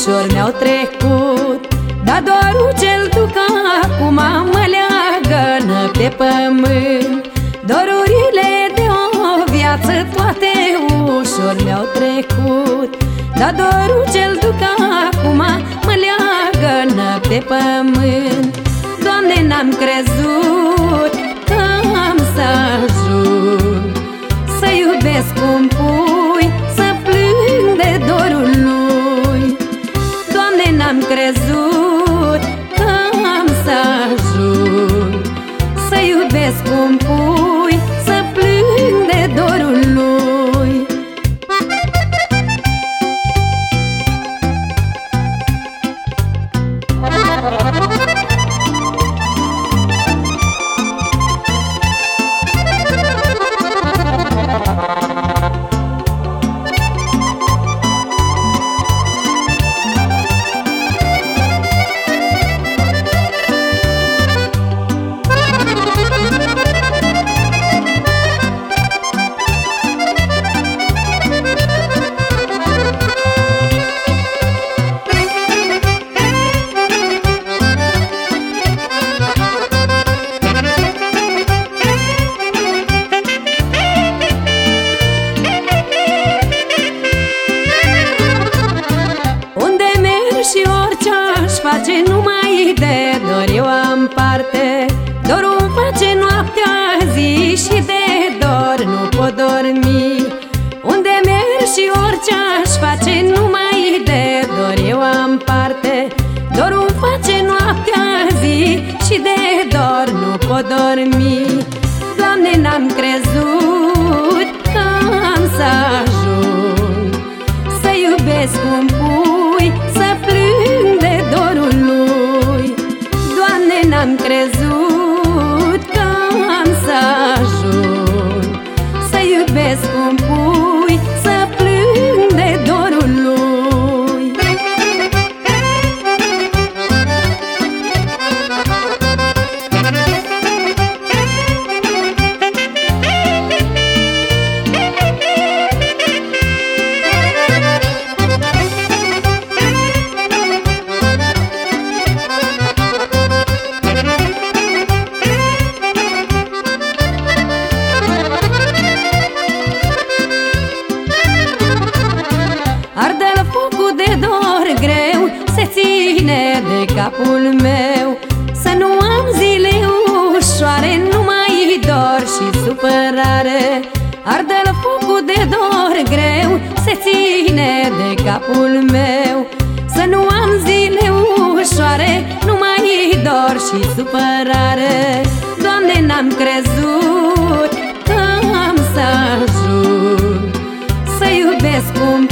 ușor mi-au trecut Dar dorul cel duc acum mă leagă pe pământ. Dorurile de o viață toate ușor mi-au trecut Dar dorul cel duc acum mă leagă pe pământ. Doamne, n-am crezut iubesc face numai de dor Eu am parte. Dorul face noaptea zi Și de dor nu pot dormi. Unde merg și orice aș face numai de dor Eu am parte. Dorul face noaptea zi Și de dor nu pot dormi. Doamne, n-am crezut iubesc ține de capul meu. Să nu am zile ușoare Numai dor și supărare. Ardă-l focul de dor greu Se ține de capul meu. Să nu am zile ușoare Numai dor și supărare. Doamne, n-am crezut Că am să ajung Să iubesc un pur